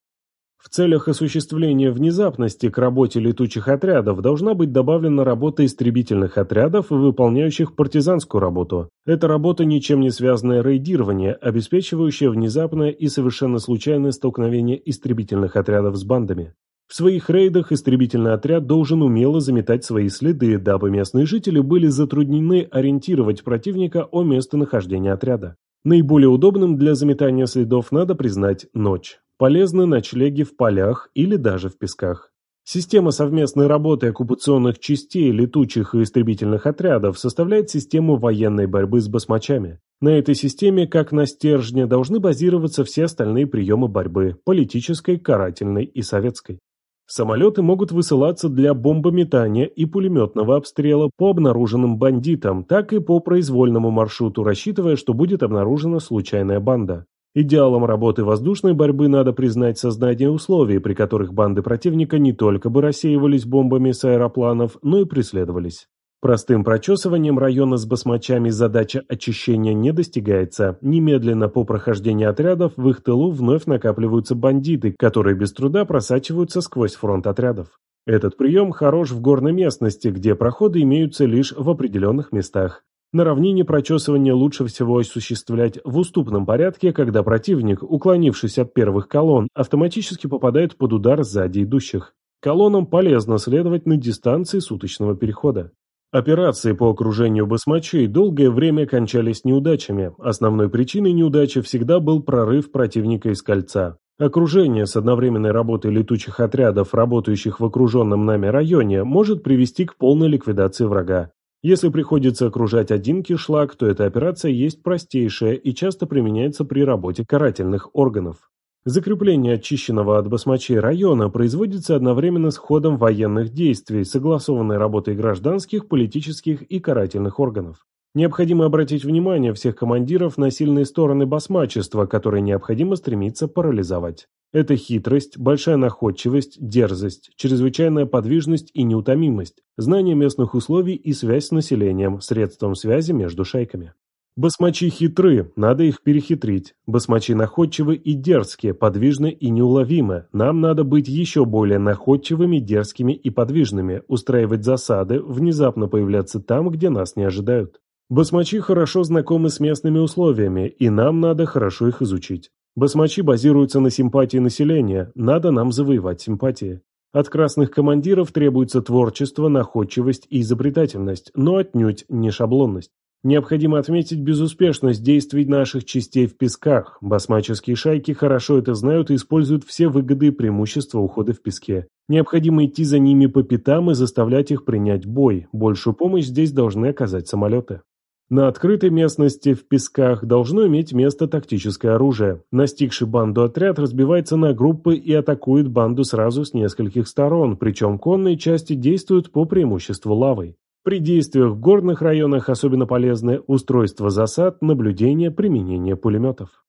В целях осуществления внезапности к работе летучих отрядов должна быть добавлена работа истребительных отрядов, выполняющих партизанскую работу. Это работа ничем не связанное рейдирование, обеспечивающее внезапное и совершенно случайное столкновение истребительных отрядов с бандами. В своих рейдах истребительный отряд должен умело заметать свои следы, дабы местные жители были затруднены ориентировать противника о местонахождении отряда. Наиболее удобным для заметания следов надо признать ночь. Полезны ночлеги в полях или даже в песках. Система совместной работы оккупационных частей, летучих и истребительных отрядов составляет систему военной борьбы с басмачами. На этой системе, как на стержне, должны базироваться все остальные приемы борьбы – политической, карательной и советской. Самолеты могут высылаться для бомбометания и пулеметного обстрела по обнаруженным бандитам, так и по произвольному маршруту, рассчитывая, что будет обнаружена случайная банда. Идеалом работы воздушной борьбы надо признать создание условий, при которых банды противника не только бы рассеивались бомбами с аэропланов, но и преследовались. Простым прочесыванием района с басмачами задача очищения не достигается. Немедленно по прохождении отрядов в их тылу вновь накапливаются бандиты, которые без труда просачиваются сквозь фронт отрядов. Этот прием хорош в горной местности, где проходы имеются лишь в определенных местах. На равнине прочесывание лучше всего осуществлять в уступном порядке, когда противник, уклонившись от первых колонн, автоматически попадает под удар сзади идущих. Колоннам полезно следовать на дистанции суточного перехода. Операции по окружению басмачей долгое время кончались неудачами. Основной причиной неудачи всегда был прорыв противника из кольца. Окружение с одновременной работой летучих отрядов, работающих в окруженном нами районе, может привести к полной ликвидации врага. Если приходится окружать один кишлак, то эта операция есть простейшая и часто применяется при работе карательных органов. Закрепление очищенного от басмачей района производится одновременно с ходом военных действий, согласованной работой гражданских, политических и карательных органов. Необходимо обратить внимание всех командиров на сильные стороны басмачества, которые необходимо стремиться парализовать. Это хитрость, большая находчивость, дерзость, чрезвычайная подвижность и неутомимость, знание местных условий и связь с населением, средством связи между шайками. Басмачи хитры, надо их перехитрить. Басмачи находчивы и дерзкие, подвижны и неуловимы. Нам надо быть еще более находчивыми, дерзкими и подвижными, устраивать засады, внезапно появляться там, где нас не ожидают. Басмачи хорошо знакомы с местными условиями, и нам надо хорошо их изучить. Басмачи базируются на симпатии населения, надо нам завоевать симпатии. От красных командиров требуется творчество, находчивость и изобретательность, но отнюдь не шаблонность. Необходимо отметить безуспешность действий наших частей в песках. Басмаческие шайки хорошо это знают и используют все выгоды и преимущества ухода в песке. Необходимо идти за ними по пятам и заставлять их принять бой. Большую помощь здесь должны оказать самолеты. На открытой местности в песках должно иметь место тактическое оружие. Настигший банду отряд разбивается на группы и атакует банду сразу с нескольких сторон, причем конные части действуют по преимуществу лавой. При действиях в горных районах особенно полезны устройство засад, наблюдение, применение пулеметов.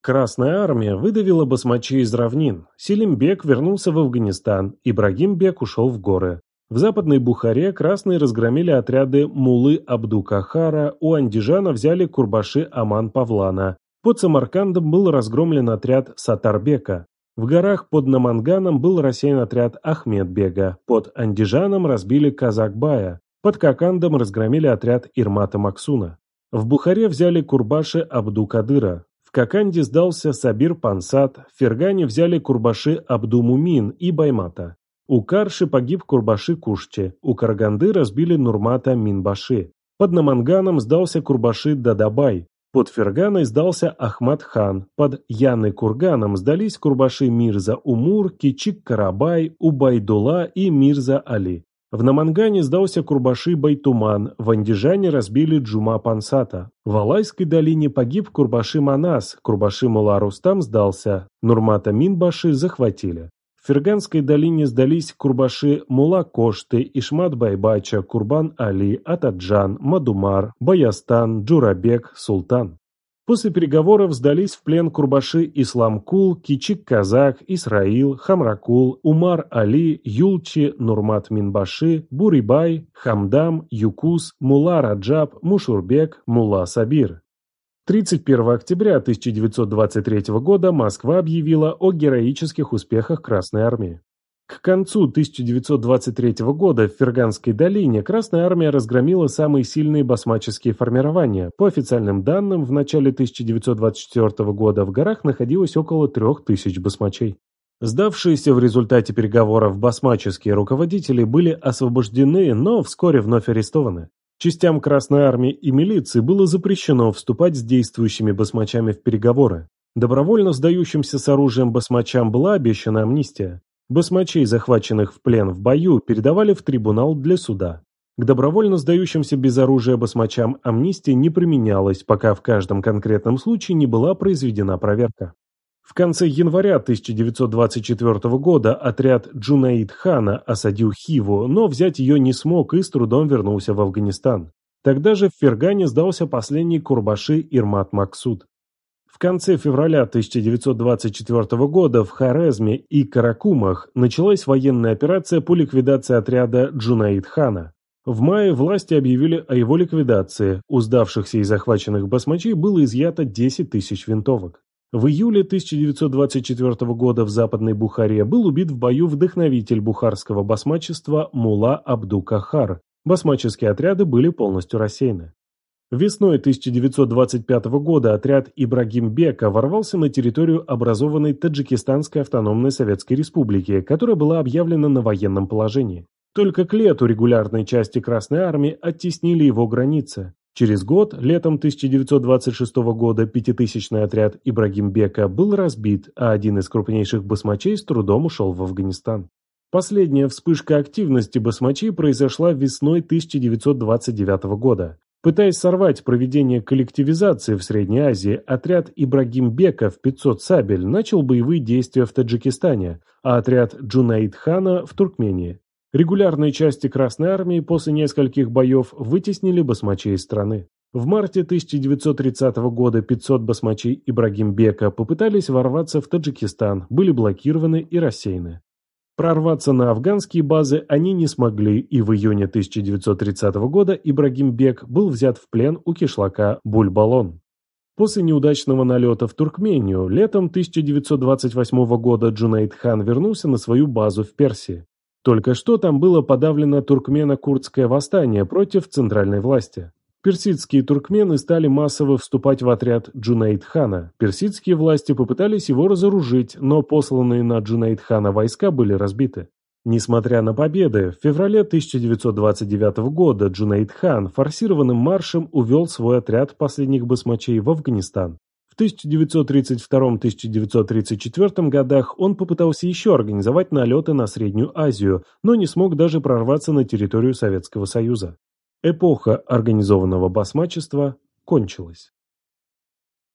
Красная армия выдавила басмачей из равнин. Селимбек вернулся в Афганистан, Ибрагимбек ушел в горы. В западной Бухаре красные разгромили отряды Мулы Абду-Кахара, у Андижана взяли Курбаши Аман-Павлана. Под Самаркандом был разгромлен отряд Сатарбека. В горах под Наманганом был рассеян отряд Ахмедбега. Под Андижаном разбили Казакбая. Под Кокандом разгромили отряд Ирмата Максуна. В Бухаре взяли Курбаши Абду-Кадыра. В Коканде сдался Сабир Пансат, в Фергане взяли Курбаши Абду-Мумин и Баймата. У Карши погиб Курбаши Кушче, у Караганды разбили Нурмата Минбаши. Под Наманганом сдался Курбаши Дадабай, под Ферганой сдался Ахмад хан, под Яны Курганом сдались Курбаши Мирза Умур, Кичик Карабай, Убайдула и Мирза Али. В Намангане сдался Курбаши Байтуман, в Андижане разбили Джума Пансата. В Алайской долине погиб Курбаши Манас, Курбаши Мула Рустам сдался, Нурмата Минбаши захватили. Ферганской долине сдались Курбаши Мула Кошты, Ишмат Байбача, Курбан Али, Атаджан, Мадумар, Баястан, Джурабек, Султан. После переговоров сдались в плен Курбаши Исламкул, Кичик-Казак, Исраил, Хамракул, Умар Али, Юлчи, Нурмат Минбаши, Бурибай, Хамдам, Юкус, Мула Раджаб, Мушурбек, Мула Сабир. 31 октября 1923 года Москва объявила о героических успехах Красной Армии. К концу 1923 года в Ферганской долине Красная Армия разгромила самые сильные басмаческие формирования. По официальным данным, в начале 1924 года в горах находилось около 3000 басмачей. Сдавшиеся в результате переговоров басмаческие руководители были освобождены, но вскоре вновь арестованы. Частям Красной Армии и милиции было запрещено вступать с действующими басмачами в переговоры. Добровольно сдающимся с оружием басмачам была обещана амнистия. Басмачей, захваченных в плен в бою, передавали в трибунал для суда. К добровольно сдающимся без оружия басмачам амнистия не применялась, пока в каждом конкретном случае не была произведена проверка. В конце января 1924 года отряд Джунаид Хана осадил Хиву, но взять ее не смог и с трудом вернулся в Афганистан. Тогда же в Фергане сдался последний Курбаши Ирмат Максуд. В конце февраля 1924 года в Хорезме и Каракумах началась военная операция по ликвидации отряда Джунаид-хана. В мае власти объявили о его ликвидации. У сдавшихся и захваченных басмачей было изъято 10 тысяч винтовок. В июле 1924 года в Западной Бухаре был убит в бою вдохновитель бухарского басмачества Мулла Абду-Кахар. Басмаческие отряды были полностью рассеяны. Весной 1925 года отряд Ибрагимбека ворвался на территорию образованной Таджикистанской автономной Советской Республики, которая была объявлена на военном положении. Только к лету регулярной части Красной Армии оттеснили его границы. Через год, летом 1926 года, пятитысячный отряд Ибрагимбека был разбит, а один из крупнейших басмачей с трудом ушел в Афганистан. Последняя вспышка активности басмачей произошла весной 1929 года. Пытаясь сорвать проведение коллективизации в Средней Азии, отряд Ибрагим Бека в 500 сабель начал боевые действия в Таджикистане, а отряд Джунаид Хана в Туркмении. Регулярные части Красной Армии после нескольких боев вытеснили басмачей из страны. В марте 1930 года 500 басмачей Ибрагим Бека попытались ворваться в Таджикистан, были блокированы и рассеяны. Прорваться на афганские базы они не смогли, и в июне 1930 года Ибрагим Бек был взят в плен у кишлака Бульбалон. После неудачного налета в Туркмению летом 1928 года Джунаид хан вернулся на свою базу в Персии. Только что там было подавлено туркмено-курдское восстание против центральной власти. Персидские туркмены стали массово вступать в отряд Джунаид-хана. Персидские власти попытались его разоружить, но посланные на Джунаид-хана войска были разбиты. Несмотря на победы, в феврале 1929 года Джунаид-хан форсированным маршем увел свой отряд последних басмачей в Афганистан. В 1932-1934 годах он попытался еще организовать налеты на Среднюю Азию, но не смог даже прорваться на территорию Советского Союза. Эпоха организованного басмачества кончилась.